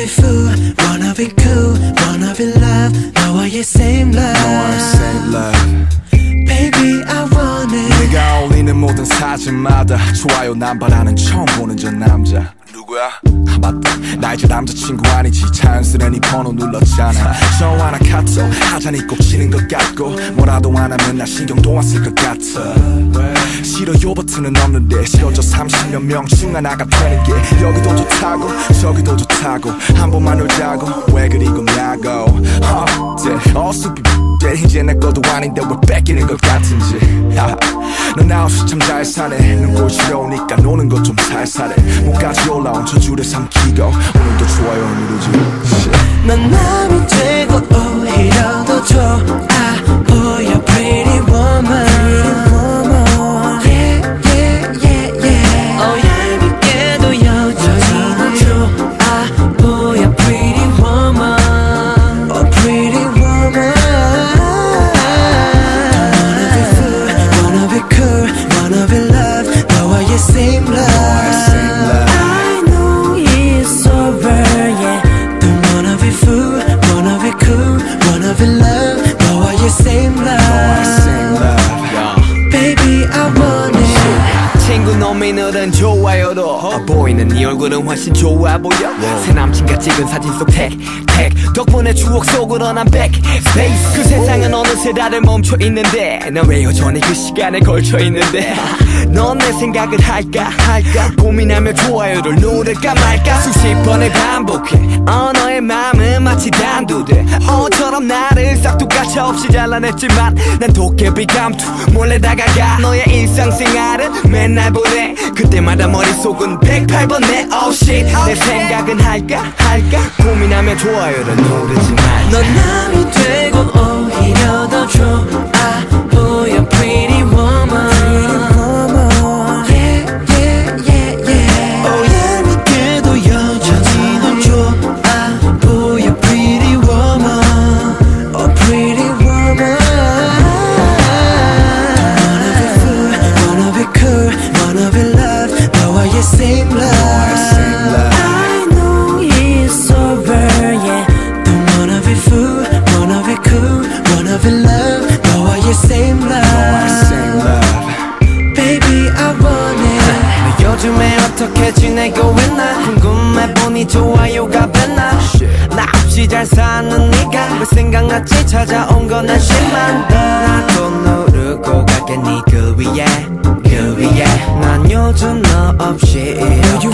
be fool Wanna be cool Wanna be love 너와의 same love 너와의 same love Baby I want it 내가 올리는 모든 사진마다 좋아요 난 바라는 처음 보는 저 남자 누구야? 아 맞다. 나 이제 남자친구 아니지. 자연스레 네 번호 눌렀잖아. 전화나 카톡 하자니 꼭 치는 것 같고. 뭐라도 안 하면 나 신경도 안 쓸 것 같아. 싫어 요 버튼은 없는데. 싫어져 30몇 명중 하나가 되는 게. 여기도 좋다고 저기도 좋다고. 한 번만 놀자고. 왜 그리 겁냐고. 어때 때 이제 내 것도 아닌데 왜 뺏기는 것 같은지. 넌 아웃이 참잘 사네. 눈꼴 시려우니까 노는 것 좀 살살해. 목까지 올라온 저 줄에 삼키고 오늘도 좋아요 누르지. 넌 남이 되고 놈이 너는 좋아요도 아, 보이는 네 얼굴은 훨씬 좋아 보여. 새 남친과 찍은 사진 속 택, 택 덕분에 추억 속으로 난 백, 스페이스 그 세상은 어느새 다들 멈춰 있는데. 난 왜 여전히 그 시간에 걸쳐 있는데. 넌 내 생각을 할까? 할까? 고민하며 좋아요를 누를까 말까? 수십 번을 반복해. 어 마음은 마치 단두대. 어처럼 나를 싹둑가치 없이 잘라냈지만 난 도깨비 감투. 몰래 다가가 너의 일상생활은 맨날 보내. 그때마다 머릿속은 108번 내 oh shit 내 생각은 할까 할까? 고민하며 좋아요를 누르지 말자 넌 남이 되고 오히려 더 좋아 너와의 same love. Baby, I want it. 너 요즘에 어떻게 지내고 있나? 궁금해 보니 좋아요가 됐나? 나 없이 잘 사는 네가 왜 생각났지? 찾아온 건 한심한 나도 누르고 갈게 네그 위에 그 위에 난 요즘 너 없이 이렇게